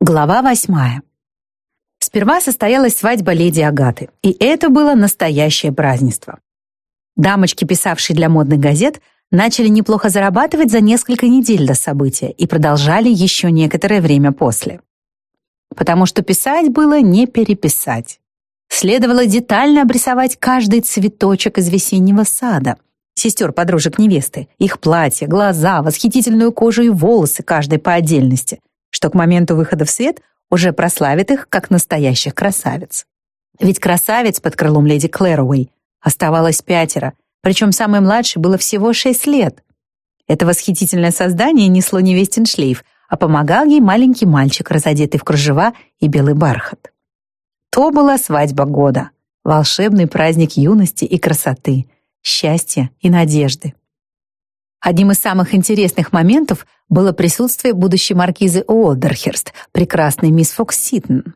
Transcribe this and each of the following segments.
Глава восьмая. Сперва состоялась свадьба леди Агаты, и это было настоящее празднество. Дамочки, писавшие для модных газет, начали неплохо зарабатывать за несколько недель до события и продолжали еще некоторое время после. Потому что писать было не переписать. Следовало детально обрисовать каждый цветочек из весеннего сада, сестер-подружек невесты, их платья, глаза, восхитительную кожу и волосы каждой по отдельности, что к моменту выхода в свет уже прославит их как настоящих красавиц. Ведь красавиц под крылом леди Клэруэй оставалось пятеро, причем самой младшей было всего шесть лет. Это восхитительное создание несло невестин шлейф, а помогал ей маленький мальчик, разодетый в кружева и белый бархат. То была свадьба года, волшебный праздник юности и красоты, счастья и надежды. Одним из самых интересных моментов было присутствие будущей маркизы Уолдерхерст, прекрасной мисс Фокс Ситон.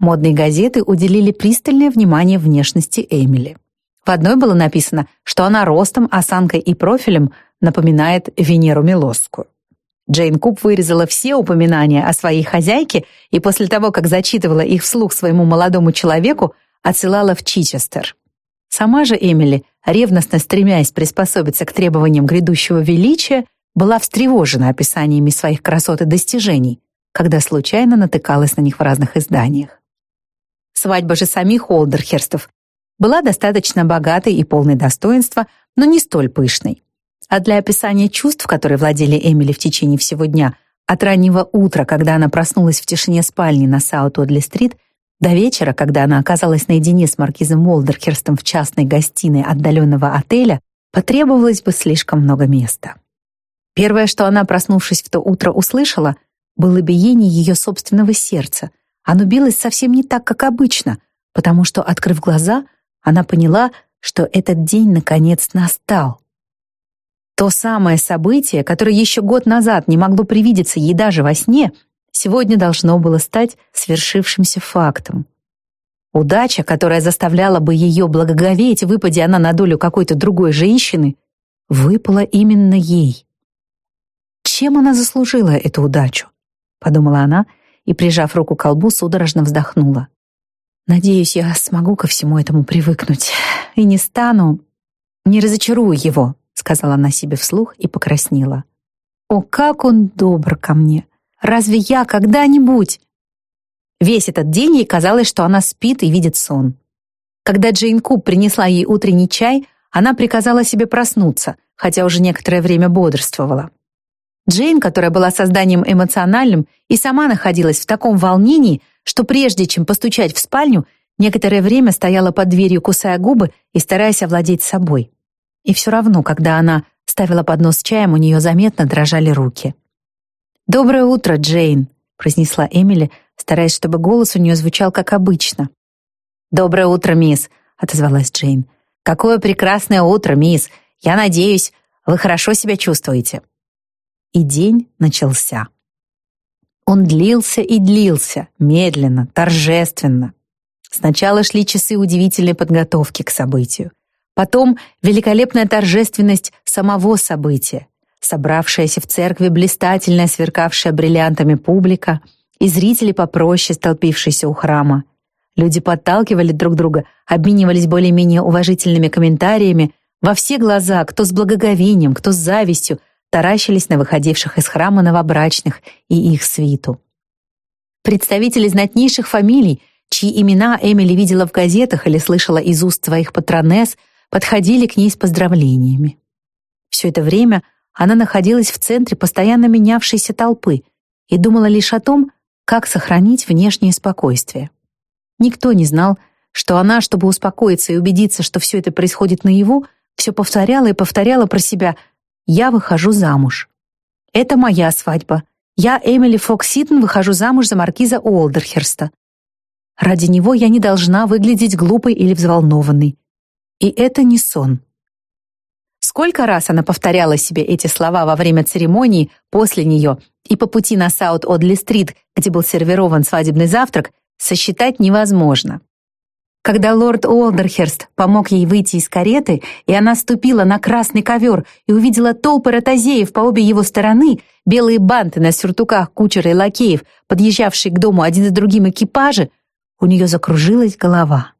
Модные газеты уделили пристальное внимание внешности Эмили. В одной было написано, что она ростом, осанкой и профилем напоминает Венеру Милосскую. Джейн Куб вырезала все упоминания о своей хозяйке и после того, как зачитывала их вслух своему молодому человеку, отсылала в Чичестер. Сама же Эмили, ревностно стремясь приспособиться к требованиям грядущего величия, была встревожена описаниями своих красот и достижений, когда случайно натыкалась на них в разных изданиях. Свадьба же самих Олдерхерстов была достаточно богатой и полной достоинства, но не столь пышной. А для описания чувств, которые владели Эмили в течение всего дня, от раннего утра, когда она проснулась в тишине спальни на Саут-Одли-стрит, до вечера, когда она оказалась наедине с маркизом Уолдерхерстом в частной гостиной отдаленного отеля, потребовалось бы слишком много места. Первое, что она, проснувшись в то утро, услышала, было биение ее собственного сердца. Оно билось совсем не так, как обычно, потому что, открыв глаза, она поняла, что этот день наконец настал. То самое событие, которое еще год назад не могло привидеться ей даже во сне, сегодня должно было стать свершившимся фактом. Удача, которая заставляла бы ее благоговеть, выпадя она на долю какой-то другой женщины, выпала именно ей. Чем она заслужила эту удачу? Подумала она и, прижав руку к колбу, судорожно вздохнула. Надеюсь, я смогу ко всему этому привыкнуть и не стану, не разочарую его, сказала она себе вслух и покраснела. О, как он добр ко мне! Разве я когда-нибудь? Весь этот день ей казалось, что она спит и видит сон. Когда Джейн Куб принесла ей утренний чай, она приказала себе проснуться, хотя уже некоторое время бодрствовала. Джейн, которая была созданием эмоциональным и сама находилась в таком волнении, что прежде чем постучать в спальню, некоторое время стояла под дверью, кусая губы и стараясь овладеть собой. И все равно, когда она ставила поднос с чаем, у нее заметно дрожали руки. «Доброе утро, Джейн», — произнесла Эмили, стараясь, чтобы голос у нее звучал как обычно. «Доброе утро, мисс», — отозвалась Джейн. «Какое прекрасное утро, мисс! Я надеюсь, вы хорошо себя чувствуете». И день начался. Он длился и длился, медленно, торжественно. Сначала шли часы удивительной подготовки к событию. Потом великолепная торжественность самого события, собравшаяся в церкви блистательная, сверкавшая бриллиантами публика и зрители попроще, столпившиеся у храма. Люди подталкивали друг друга, обменивались более-менее уважительными комментариями, во все глаза, кто с благоговением, кто с завистью, таращились на выходивших из храма новобрачных и их свиту. Представители знатнейших фамилий, чьи имена Эмили видела в газетах или слышала из уст своих патронесс, подходили к ней с поздравлениями. Все это время она находилась в центре постоянно менявшейся толпы и думала лишь о том, как сохранить внешнее спокойствие. Никто не знал, что она, чтобы успокоиться и убедиться, что все это происходит наяву, все повторяла и повторяла про себя «Я выхожу замуж». «Это моя свадьба. Я, Эмили Фокс-Ситон, выхожу замуж за маркиза Уолдерхерста. Ради него я не должна выглядеть глупой или взволнованной. И это не сон. Сколько раз она повторяла себе эти слова во время церемонии, после нее и по пути на Саут-Одли-стрит, где был сервирован свадебный завтрак, сосчитать невозможно. Когда лорд Уолдерхерст помог ей выйти из кареты, и она ступила на красный ковер и увидела толпы ротозеев по обе его стороны, белые банты на сюртуках кучера и лакеев, подъезжавшие к дому один за другим экипажи, у нее закружилась голова.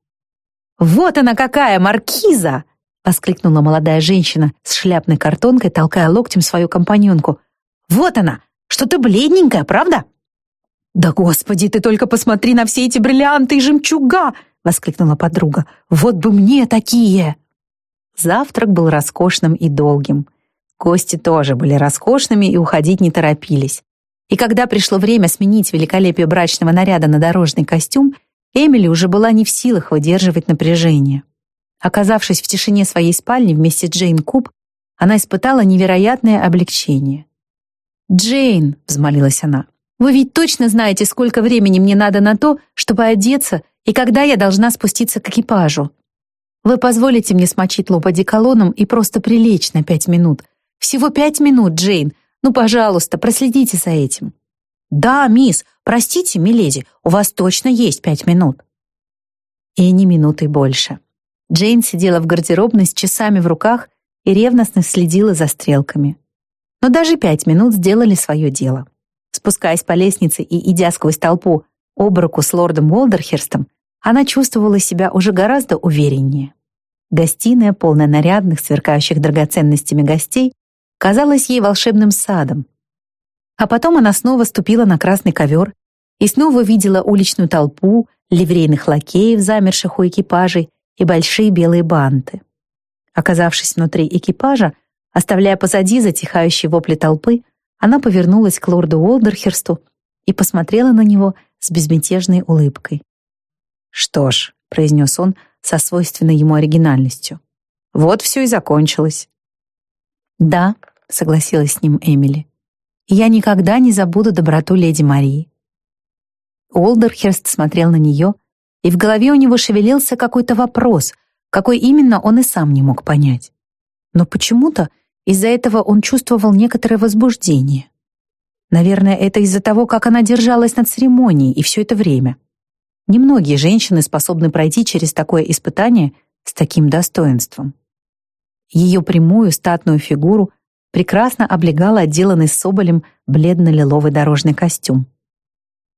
«Вот она какая, маркиза!» — воскликнула молодая женщина с шляпной картонкой, толкая локтем свою компаньонку. «Вот она! Что-то бледненькая, правда?» «Да господи, ты только посмотри на все эти бриллианты и жемчуга!» — воскликнула подруга. «Вот бы мне такие!» Завтрак был роскошным и долгим. Гости тоже были роскошными и уходить не торопились. И когда пришло время сменить великолепие брачного наряда на дорожный костюм, Эмили уже была не в силах выдерживать напряжение. Оказавшись в тишине своей спальни вместе с Джейн Куб, она испытала невероятное облегчение. «Джейн», — взмолилась она, — «вы ведь точно знаете, сколько времени мне надо на то, чтобы одеться и когда я должна спуститься к экипажу. Вы позволите мне смочить лоб одеколоном и просто прилечь на пять минут. Всего пять минут, Джейн. Ну, пожалуйста, проследите за этим». «Да, мисс, простите, миледи, у вас точно есть пять минут». И ни минуты больше. Джейн сидела в гардеробной с часами в руках и ревностно следила за стрелками. Но даже пять минут сделали свое дело. Спускаясь по лестнице и идя сквозь толпу об руку с лордом Уолдерхерстом, она чувствовала себя уже гораздо увереннее. Гостиная, полная нарядных, сверкающих драгоценностями гостей, казалась ей волшебным садом. А потом она снова ступила на красный ковер и снова видела уличную толпу, ливрейных лакеев, замерших у экипажей, и большие белые банты. Оказавшись внутри экипажа, оставляя позади затихающие вопли толпы, она повернулась к лорду Уолдерхерсту и посмотрела на него с безмятежной улыбкой. «Что ж», — произнес он со свойственной ему оригинальностью, «вот все и закончилось». «Да», — согласилась с ним Эмили, «я никогда не забуду доброту леди Марии». Олдерхерст смотрел на нее, и в голове у него шевелился какой-то вопрос, какой именно он и сам не мог понять. Но почему-то из-за этого он чувствовал некоторое возбуждение. Наверное, это из-за того, как она держалась на церемонии и все это время. Немногие женщины способны пройти через такое испытание с таким достоинством. Ее прямую статную фигуру прекрасно облегал отделанный соболем бледно-лиловый дорожный костюм.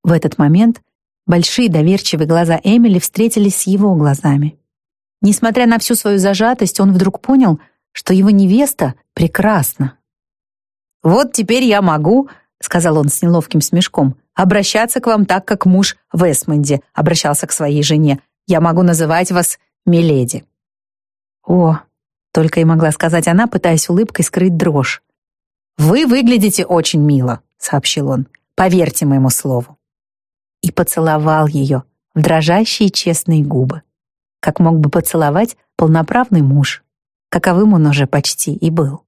В этот момент большие доверчивые глаза Эмили встретились с его глазами. Несмотря на всю свою зажатость, он вдруг понял, что его невеста прекрасна. «Вот теперь я могу», — сказал он с неловким смешком, обращаться к вам так, как муж в Эсмонде обращался к своей жене. Я могу называть вас Миледи». «О», — только и могла сказать она, пытаясь улыбкой скрыть дрожь. «Вы выглядите очень мило», — сообщил он. «Поверьте моему слову». И поцеловал ее в дрожащие честные губы, как мог бы поцеловать полноправный муж, каковым он уже почти и был.